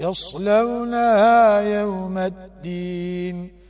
يصلونها يوم الدين.